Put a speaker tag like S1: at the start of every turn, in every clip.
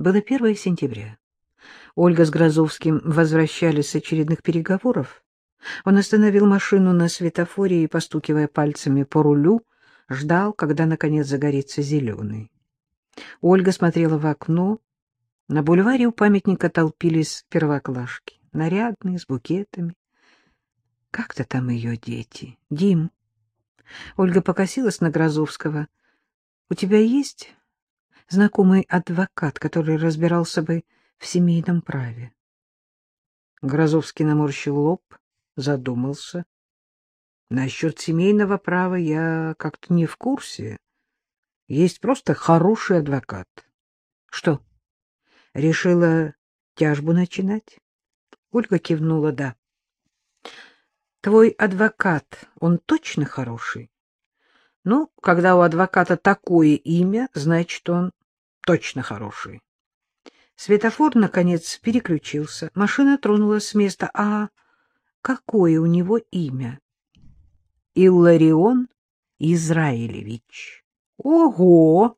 S1: Было 1 сентября. Ольга с Грозовским возвращались с очередных переговоров. Он остановил машину на светофоре и, постукивая пальцами по рулю, ждал, когда, наконец, загорится зеленый. Ольга смотрела в окно. На бульваре у памятника толпились первоклашки, нарядные, с букетами. Как-то там ее дети. Дим. Ольга покосилась на Грозовского. — У тебя есть знакомый адвокат, который разбирался бы в семейном праве? Грозовский наморщил лоб, задумался. Насчет семейного права я как-то не в курсе. Есть просто хороший адвокат. Что, решила тяжбу начинать? Ольга кивнула «да». Твой адвокат, он точно хороший? Ну, когда у адвоката такое имя, значит, он точно хороший. Светофор, наконец, переключился. Машина тронулась с места. А какое у него имя? Илларион Израилевич. Ого!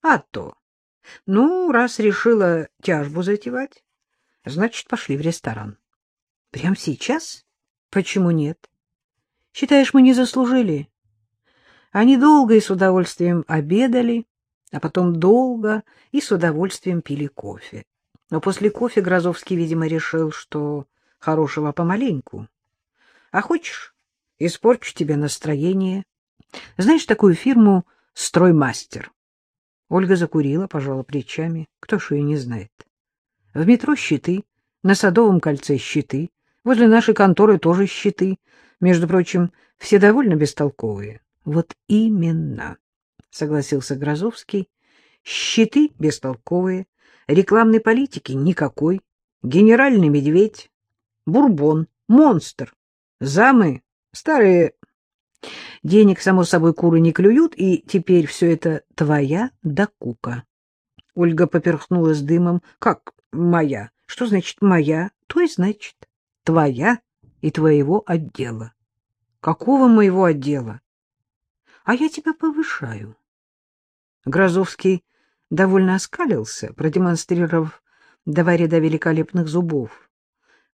S1: А то. Ну, раз решила тяжбу затевать, значит, пошли в ресторан. Прямо сейчас? Почему нет? Считаешь, мы не заслужили? Они долго и с удовольствием обедали, а потом долго и с удовольствием пили кофе. Но после кофе Грозовский, видимо, решил, что хорошего помаленьку. А хочешь, испорчу тебе настроение. Знаешь такую фирму «Строймастер»? Ольга закурила, пожала плечами. Кто ж ее не знает? В метро щиты, на Садовом кольце щиты, возле нашей конторы тоже щиты. Между прочим, все довольно бестолковые. Вот именно, согласился Грозовский. Щиты бестолковые, рекламной политики никакой, генеральный медведь, бурбон, монстр, замы, старые... Денег, само собой, куры не клюют, и теперь все это твоя докука. Ольга поперхнулась дымом. Как моя? Что значит моя? То и значит твоя и твоего отдела. Какого моего отдела? а я тебя повышаю. Грозовский довольно оскалился, продемонстрировав два ряда великолепных зубов.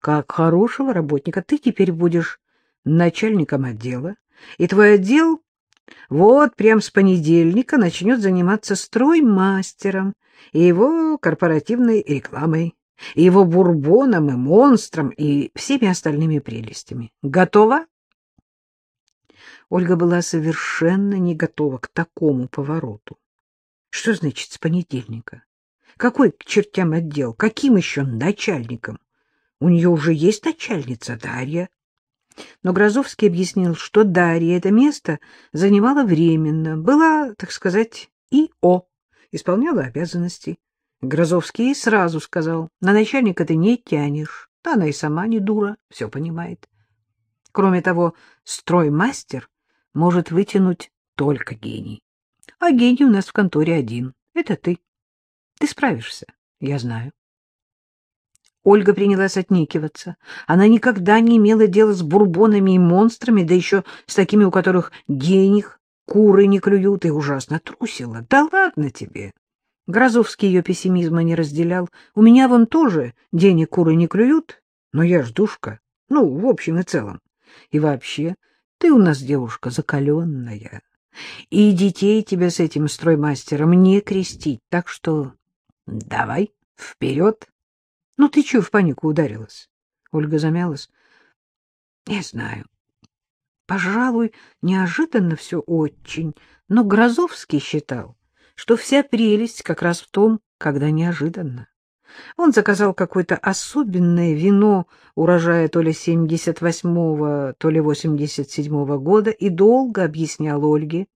S1: Как хорошего работника ты теперь будешь начальником отдела, и твой отдел вот прям с понедельника начнет заниматься строймастером и его корпоративной рекламой, и его бурбоном и монстром и всеми остальными прелестями. Готова? Ольга была совершенно не готова к такому повороту. Что значит с понедельника? Какой к чертям отдел? Каким еще начальником? У нее уже есть начальница Дарья. Но Грозовский объяснил, что Дарья это место занимала временно, была, так сказать, ИО, исполняла обязанности. Грозовский сразу сказал, на начальника ты не тянешь. Да она и сама не дура, все понимает. Кроме того, строймастер может вытянуть только гений. А гений у нас в конторе один. Это ты. Ты справишься, я знаю. Ольга принялась отнекиваться. Она никогда не имела дела с бурбонами и монстрами, да еще с такими, у которых денег куры не клюют, и ужасно трусила. Да ладно тебе. Грозовский ее пессимизма не разделял. У меня вон тоже денег куры не клюют, но я ж душка. Ну, в общем и целом. И вообще, ты у нас девушка закаленная, и детей тебя с этим строймастером не крестить, так что давай вперед. Ну ты чего в панику ударилась? Ольга замялась. Не знаю. Пожалуй, неожиданно все очень, но Грозовский считал, что вся прелесть как раз в том, когда неожиданно. Он заказал какое-то особенное вино урожая то ли 78-го, то ли 87-го года и долго объяснял Ольге,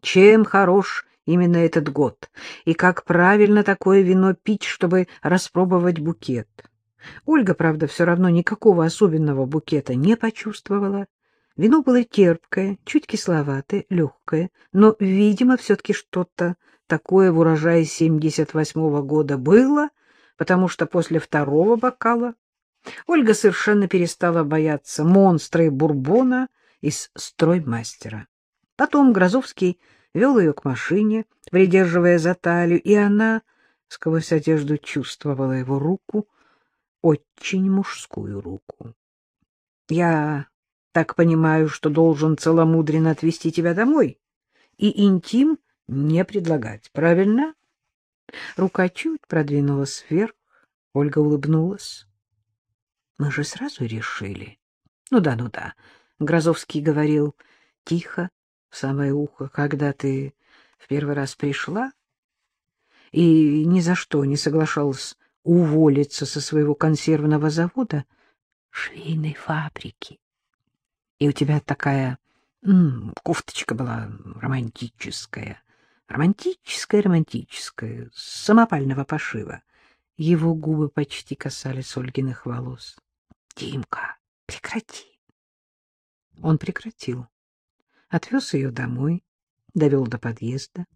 S1: чем хорош именно этот год и как правильно такое вино пить, чтобы распробовать букет. Ольга, правда, все равно никакого особенного букета не почувствовала. Вино было терпкое, чуть кисловатое, легкое, но, видимо, все-таки что-то такое в урожае 78-го года было, потому что после второго бокала Ольга совершенно перестала бояться монстра и бурбона из строймастера. Потом Грозовский вел ее к машине, придерживая за талию, и она сквозь одежду чувствовала его руку, очень мужскую руку. — Я так понимаю, что должен целомудренно отвезти тебя домой и интим не предлагать, правильно? Рука чуть продвинулась вверх, Ольга улыбнулась. — Мы же сразу решили. — Ну да, ну да. Грозовский говорил тихо, в самое ухо, когда ты в первый раз пришла и ни за что не соглашалась уволиться со своего консервного завода швейной фабрики. И у тебя такая м -м, кофточка была романтическая, романтическая, самопального пошива. Его губы почти касались Ольгиных волос. — Димка, прекрати. Он прекратил. Отвез ее домой, довел до подъезда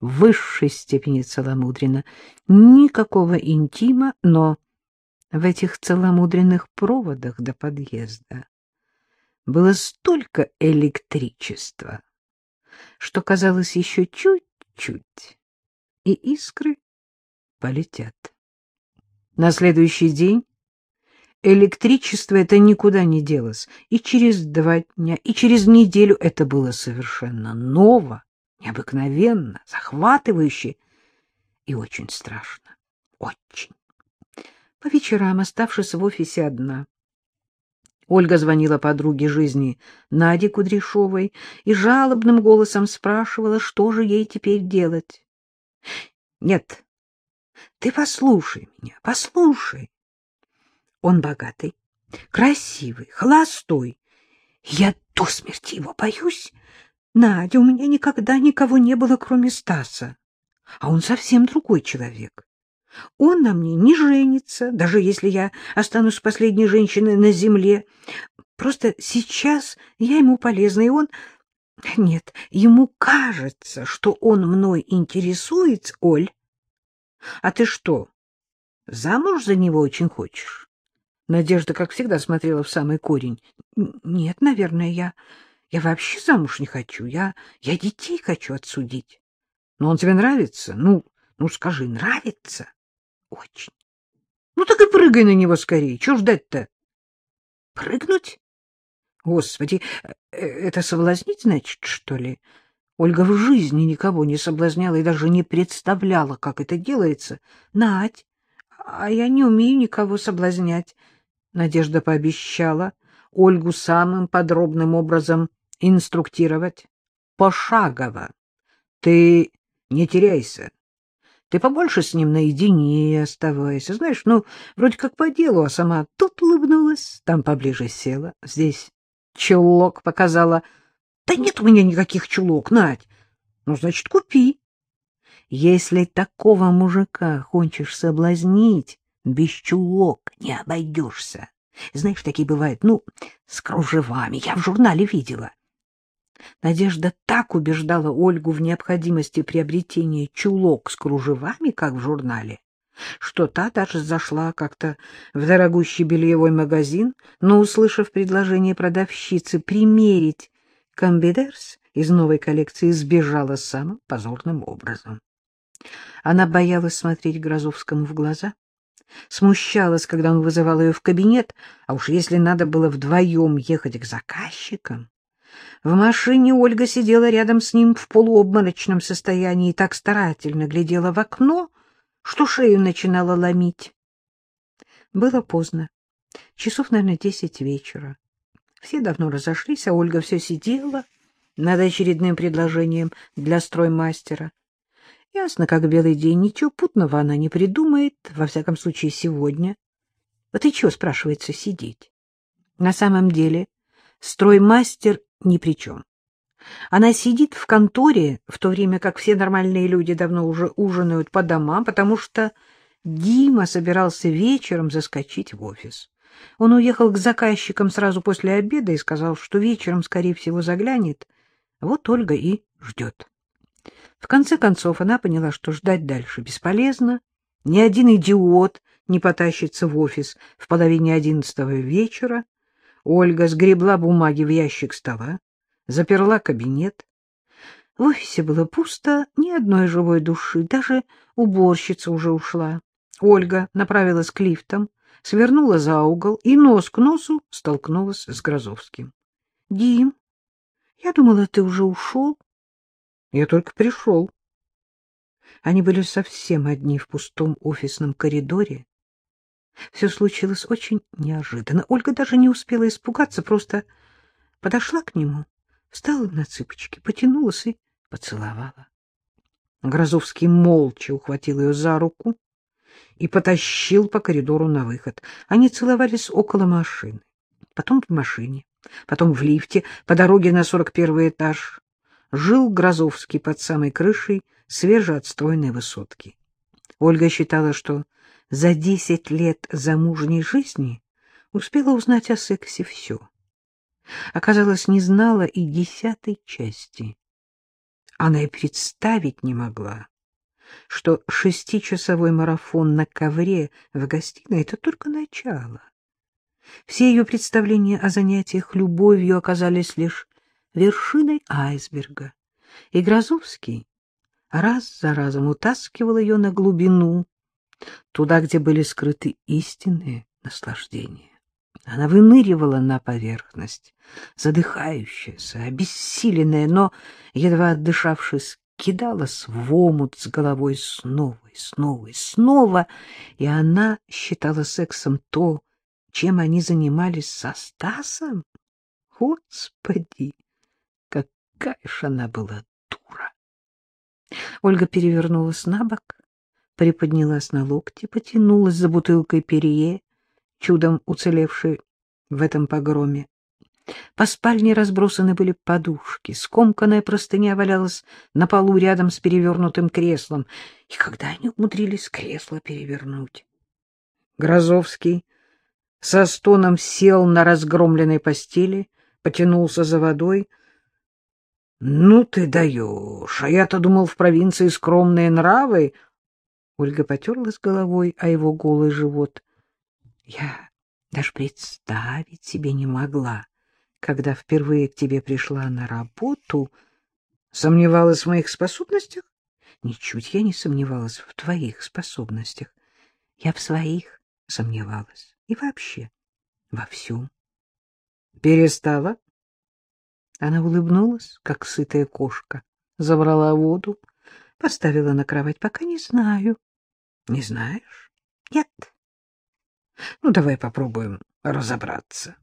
S1: в высшей степени целомудренно. Никакого интима, но в этих целомудренных проводах до подъезда было столько электричества, что казалось еще чуть-чуть, и искры полетят. На следующий день электричество это никуда не делось, и через два дня, и через неделю это было совершенно ново необыкновенно, захватывающе и очень страшно. Очень. По вечерам, оставшись в офисе одна, Ольга звонила подруге жизни Наде Кудряшовой и жалобным голосом спрашивала, что же ей теперь делать. — Нет, ты послушай меня, послушай. Он богатый, красивый, холостой. Я до смерти его боюсь. Надя, у меня никогда никого не было, кроме Стаса. А он совсем другой человек. Он на мне не женится, даже если я останусь последней женщиной на земле. Просто сейчас я ему полезна, и он... Нет, ему кажется, что он мной интересуется, Оль. А ты что, замуж за него очень хочешь? Надежда, как всегда, смотрела в самый корень. Нет, наверное, я... Я вообще замуж не хочу. Я, я детей хочу отсудить. Но он тебе нравится? Ну, ну скажи, нравится? Очень. Ну так и прыгай на него скорее. Чего ждать-то? Прыгнуть? Господи, э, это соблазнить, значит, что ли? Ольга в жизни никого не соблазняла и даже не представляла, как это делается. Надь, а я не умею никого соблазнять. Надежда пообещала Ольгу самым подробным образом инструктировать пошагово. Ты не теряйся. Ты побольше с ним наедине оставайся. Знаешь, ну, вроде как по делу, а сама тут улыбнулась, там поближе села, здесь чулок показала. Да нет у меня никаких чулок, Надь. Ну, значит, купи. Если такого мужика хочешь соблазнить, без чулок не обойдешься. Знаешь, такие бывают, ну, с кружевами. Я в журнале видела. Надежда так убеждала Ольгу в необходимости приобретения чулок с кружевами, как в журнале, что та даже зашла как-то в дорогущий бельевой магазин, но, услышав предложение продавщицы примерить комбидерс из новой коллекции, сбежала самым позорным образом. Она боялась смотреть Грозовскому в глаза, смущалась, когда он вызывал ее в кабинет, а уж если надо было вдвоем ехать к заказчикам, в машине Ольга сидела рядом с ним в полуобморочном состоянии и так старательно глядела в окно, что шею начинала ломить. Было поздно, часов, наверное, десять вечера. Все давно разошлись, а Ольга все сидела над очередным предложением для строймастера. Ясно, как белый день, ничего путного она не придумает, во всяком случае сегодня. Вот и чего, спрашивается, сидеть? На самом деле строймастер ни при чем. Она сидит в конторе, в то время как все нормальные люди давно уже ужинают по домам, потому что Дима собирался вечером заскочить в офис. Он уехал к заказчикам сразу после обеда и сказал, что вечером, скорее всего, заглянет. Вот Ольга и ждет. В конце концов она поняла, что ждать дальше бесполезно. Ни один идиот не потащится в офис в половине одиннадцатого вечера, Ольга сгребла бумаги в ящик стола, заперла кабинет. В офисе было пусто, ни одной живой души, даже уборщица уже ушла. Ольга направилась к лифтам, свернула за угол и нос к носу столкнулась с Грозовским. — Дим, я думала, ты уже ушел. — Я только пришел. Они были совсем одни в пустом офисном коридоре. Все случилось очень неожиданно. Ольга даже не успела испугаться, просто подошла к нему, встала на цыпочки, потянулась и поцеловала. Грозовский молча ухватил ее за руку и потащил по коридору на выход. Они целовались около машины, потом в машине, потом в лифте, по дороге на сорок первый этаж. Жил Грозовский под самой крышей свежеотстроенной высотки. Ольга считала, что за десять лет замужней жизни успела узнать о сексе все. Оказалось, не знала и десятой части. Она и представить не могла, что шестичасовой марафон на ковре в гостиной — это только начало. Все ее представления о занятиях любовью оказались лишь вершиной айсберга, и Грозовский раз за разом утаскивал ее на глубину, туда, где были скрыты истинные наслаждения. Она выныривала на поверхность, задыхающаяся, обессиленная, но, едва отдышавшись, кидалась в омут с головой снова и снова и снова, и она считала сексом то, чем они занимались со Стасом. Господи, какая ж она была дура! Ольга перевернулась на бок, приподнялась на локти, потянулась за бутылкой перье, чудом уцелевшей в этом погроме. По спальне разбросаны были подушки, скомканная простыня валялась на полу рядом с перевернутым креслом. И когда они умудрились кресло перевернуть? Грозовский со стоном сел на разгромленной постели, потянулся за водой. — Ну ты даешь, а я-то думал, в провинции скромные нравы. Ольга потерлась головой о его голый живот. — Я даже представить себе не могла, когда впервые к тебе пришла на работу, сомневалась в моих способностях? Ничуть я не сомневалась в твоих способностях. Я в своих сомневалась. И вообще во всем. Перестала? Она улыбнулась, как сытая кошка, забрала воду, поставила на кровать. Пока не знаю. Не знаешь? Нет. Ну, давай попробуем разобраться.